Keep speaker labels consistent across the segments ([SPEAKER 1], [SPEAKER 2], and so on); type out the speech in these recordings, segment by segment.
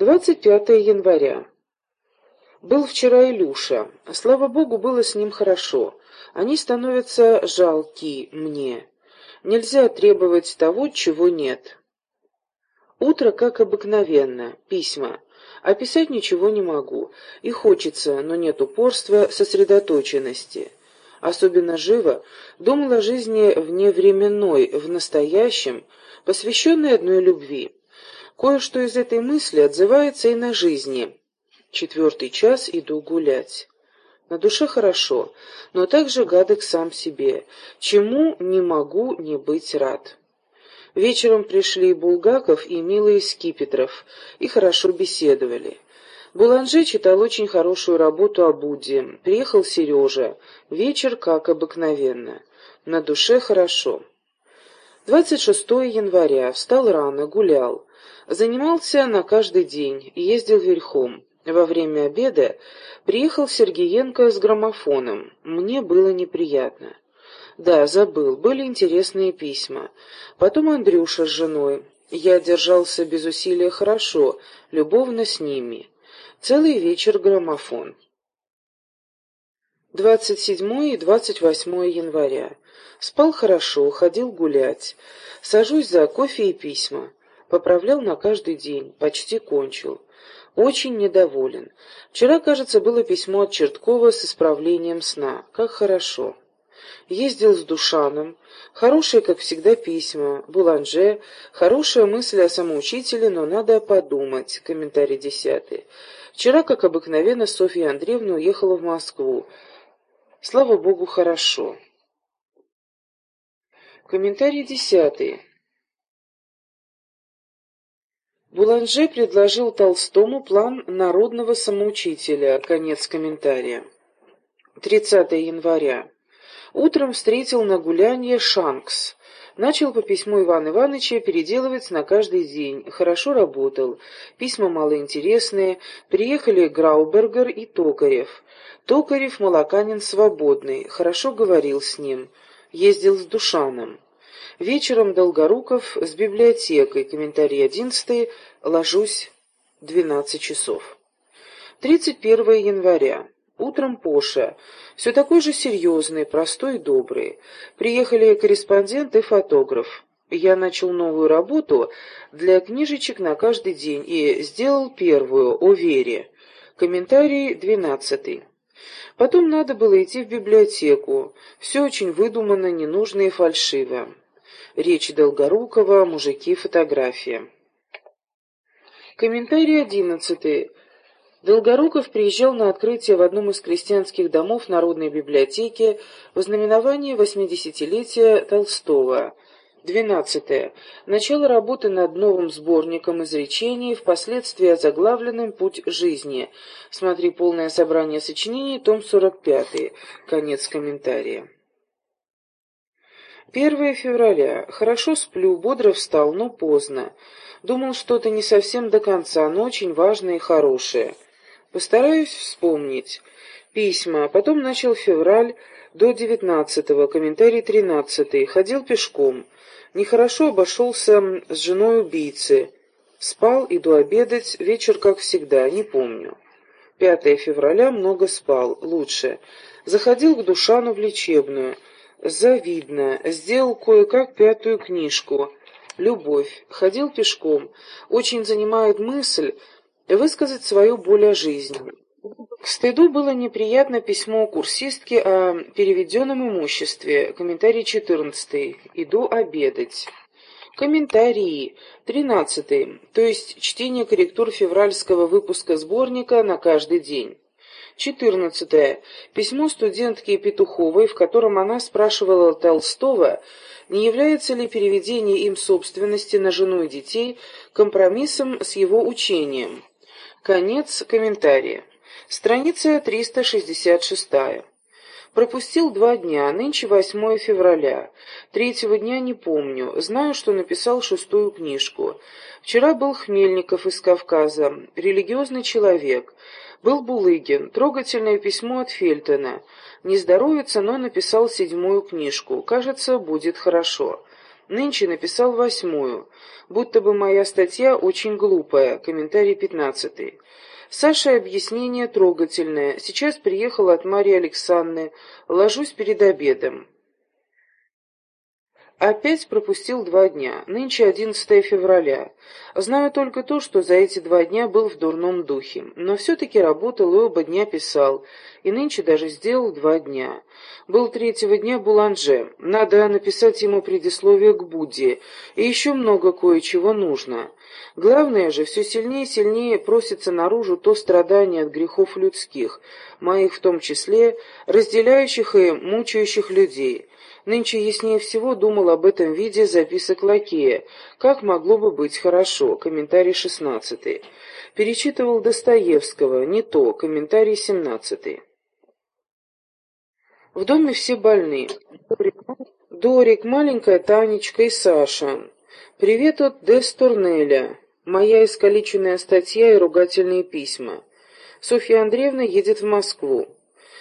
[SPEAKER 1] 25 января. Был вчера Илюша. Слава богу, было с ним хорошо. Они становятся жалки мне. Нельзя требовать того, чего нет. Утро, как обыкновенно. Письма. Описать ничего не могу. И хочется, но нет упорства, сосредоточенности. Особенно живо думал о жизни вневременной, в настоящем, посвященной одной любви. Кое-что из этой мысли отзывается и на жизни. Четвертый час иду гулять. На душе хорошо, но также гадок сам себе, чему не могу не быть рад. Вечером пришли Булгаков и милый Скипетров, и хорошо беседовали. Буланже читал очень хорошую работу о Будде. Приехал Сережа. Вечер, как обыкновенно. На душе хорошо. 26 января. Встал рано, гулял. Занимался на каждый день, ездил верхом. Во время обеда приехал Сергеенко с граммофоном. Мне было неприятно. Да, забыл, были интересные письма. Потом Андрюша с женой. Я держался без усилия хорошо, любовно с ними. Целый вечер граммофон. 27 и 28 января. Спал хорошо, ходил гулять. Сажусь за кофе и письма. Поправлял на каждый день, почти кончил. Очень недоволен. Вчера, кажется, было письмо от Черткова с исправлением сна. Как хорошо. Ездил с Душаном. Хорошие, как всегда, письма. Буланже. Хорошая мысль о самоучителе, но надо подумать. Комментарий десятый. Вчера, как обыкновенно, Софья Андреевна уехала в Москву. Слава Богу, хорошо. Комментарий десятый. Буланже предложил Толстому план народного самоучителя. Конец комментария. 30 января. Утром встретил на гулянье Шанкс. Начал по письму Ивана Ивановича переделывать на каждый день. Хорошо работал. Письма малоинтересные. Приехали Граубергер и Токарев. Токарев молоканин свободный. Хорошо говорил с ним. Ездил с Душаном. Вечером Долгоруков с библиотекой. Комментарий одиннадцатый. Ложусь. Двенадцать часов. 31 января. Утром Поша. Все такой же серьезный, простой и добрый. Приехали корреспондент и фотограф. Я начал новую работу для книжечек на каждый день и сделал первую о Вере. Комментарий двенадцатый. Потом надо было идти в библиотеку. Все очень выдумано, ненужно и фальшиво. Речь Долгорукова, мужики, фотография. Комментарий одиннадцатый. Долгоруков приезжал на открытие в одном из крестьянских домов Народной библиотеки в знаменовании восьмидесятилетия Толстого. 12. Начало работы над новым сборником изречений, впоследствии озаглавленным «Путь жизни». Смотри полное собрание сочинений, том 45. Конец комментария. 1 февраля. Хорошо сплю, бодро встал, но поздно. Думал что-то не совсем до конца, но очень важное и хорошее. Постараюсь вспомнить. Письма. Потом начал февраль до девятнадцатого, комментарий тринадцатый. Ходил пешком. Нехорошо обошелся с женой убийцы. Спал, иду обедать, вечер как всегда, не помню. 5 февраля много спал, лучше. Заходил к Душану в лечебную. Завидно. Сделал кое-как пятую книжку. Любовь. Ходил пешком. Очень занимает мысль, высказать свою боль о жизни. К стыду было неприятно письмо курсистки о переведенном имуществе. Комментарий 14. Иду обедать. Комментарии. 13. То есть чтение корректур февральского выпуска сборника на каждый день. 14. Письмо студентки Петуховой, в котором она спрашивала Толстого, не является ли переведение им собственности на жену и детей компромиссом с его учением. Конец комментария. Страница 366. Пропустил два дня, нынче 8 февраля. Третьего дня не помню, знаю, что написал шестую книжку. Вчера был Хмельников из Кавказа, религиозный человек. Был Булыгин, трогательное письмо от Фельтона. Не здоровится, но написал седьмую книжку. Кажется, будет хорошо. Нынче написал восьмую. Будто бы моя статья очень глупая. Комментарий пятнадцатый. Саша объяснение трогательное. Сейчас приехала от Марии Александры. Ложусь перед обедом. Опять пропустил два дня. Нынче 11 февраля. Знаю только то, что за эти два дня был в дурном духе. Но все-таки работал и оба дня писал. И нынче даже сделал два дня. Был третьего дня Буланже. Надо написать ему предисловие к Будде. И еще много кое-чего нужно. Главное же, все сильнее и сильнее просится наружу то страдание от грехов людских, моих в том числе, разделяющих и мучающих людей. Нынче яснее всего думал об этом виде записок лакея. Как могло бы быть хорошо? Комментарий шестнадцатый. Перечитывал Достоевского. Не то. Комментарий семнадцатый. В доме все больны. Дорик, маленькая Танечка и Саша. Привет от Дестурнеля. Моя искалеченная статья и ругательные письма. Софья Андреевна едет в Москву.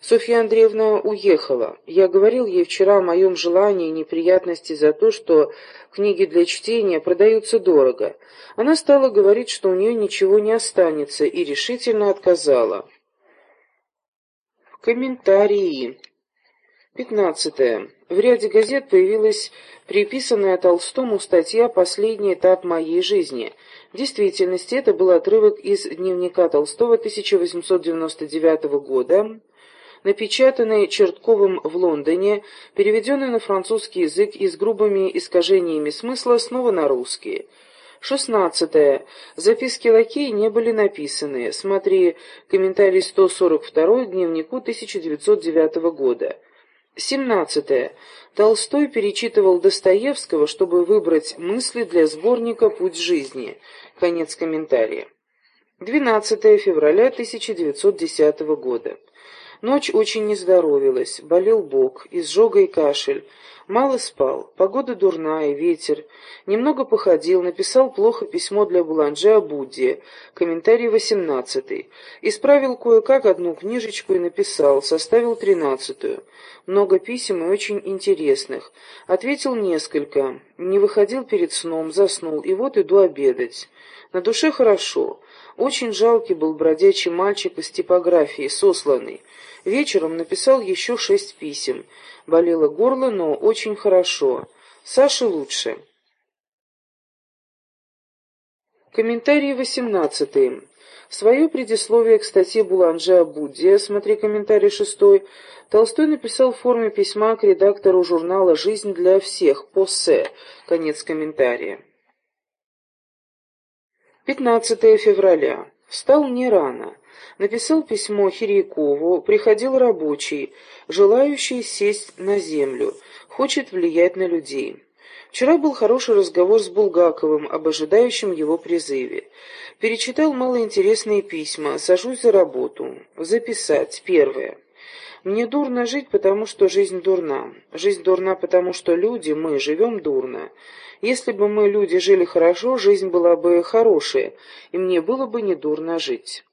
[SPEAKER 1] Софья Андреевна уехала. Я говорил ей вчера о моем желании и неприятности за то, что книги для чтения продаются дорого. Она стала говорить, что у нее ничего не останется, и решительно отказала. Комментарии. Пятнадцатое. В ряде газет появилась приписанная Толстому статья «Последний этап моей жизни». В действительности это был отрывок из дневника Толстого 1899 года, напечатанный Чертковым в Лондоне, переведенный на французский язык и с грубыми искажениями смысла снова на русский. Шестнадцатое. Записки лакея не были написаны. Смотри комментарий 142 к дневнику 1909 года. Семнадцатое. Толстой перечитывал Достоевского, чтобы выбрать мысли для сборника «Путь жизни». Конец комментария. 12 февраля 1910 года. Ночь очень не здоровилась, болел бок, изжога и кашель. Мало спал, погода дурная, ветер. Немного походил, написал плохо письмо для Буланже о Будде, комментарий восемнадцатый. Исправил кое-как одну книжечку и написал, составил тринадцатую. Много писем и очень интересных. Ответил несколько. Не выходил перед сном, заснул, и вот иду обедать. На душе хорошо. Очень жалкий был бродячий мальчик из типографии, сосланный. Вечером написал еще шесть писем. Болело горло, но очень хорошо. Саше лучше. Комментарий восемнадцатый. Свое предисловие к статье Буланже о Будде, смотри комментарий шестой, Толстой написал в форме письма к редактору журнала «Жизнь для всех» Поссе. Конец комментария. 15 февраля. Встал не рано. Написал письмо Хирякову, приходил рабочий, желающий сесть на землю, хочет влиять на людей. Вчера был хороший разговор с Булгаковым об ожидающем его призыве. Перечитал малоинтересные письма, сажусь за работу. Записать. Первое. Мне дурно жить, потому что жизнь дурна. Жизнь дурна, потому что люди, мы, живем дурно. Если бы мы, люди, жили хорошо, жизнь была бы хорошая, и мне было бы не дурно жить.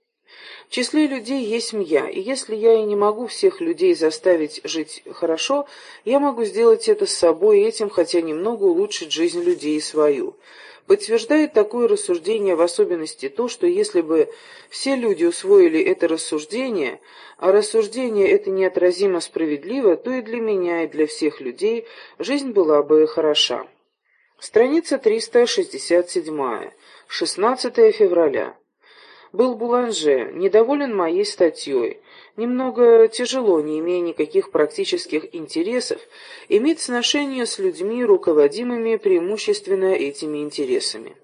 [SPEAKER 1] В числе людей есть я, и если я и не могу всех людей заставить жить хорошо, я могу сделать это с собой и этим хотя немного улучшить жизнь людей и свою. Подтверждает такое рассуждение в особенности то, что если бы все люди усвоили это рассуждение, а рассуждение это неотразимо справедливо, то и для меня, и для всех людей жизнь была бы хороша. Страница 367. 16 февраля. Был Буланже, недоволен моей статьей. Немного тяжело, не имея никаких практических интересов, иметь сношение с людьми, руководимыми преимущественно этими интересами.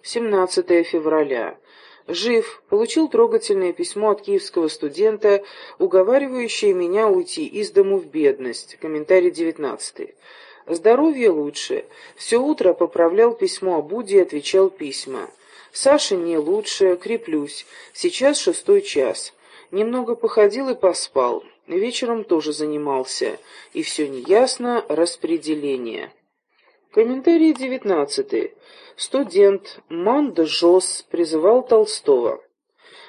[SPEAKER 1] 17 февраля. Жив. Получил трогательное письмо от киевского студента, уговаривающее меня уйти из дому в бедность. Комментарий 19. Здоровье лучше. Все утро поправлял письмо о Буде и отвечал письма. Саша не лучше, креплюсь. Сейчас шестой час. Немного походил и поспал. Вечером тоже занимался. И все неясно распределение. Комментарий девятнадцатый. Студент Мандежос призывал Толстого.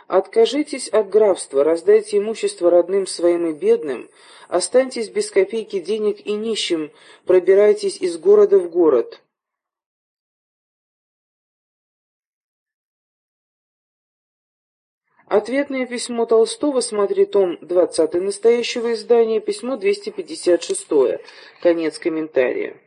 [SPEAKER 1] Откажитесь от графства, раздайте имущество родным своим и бедным, останьтесь без копейки денег и нищим, пробирайтесь из города в город. Ответное письмо Толстого, смотри том 20 настоящего издания, письмо 256, конец комментария.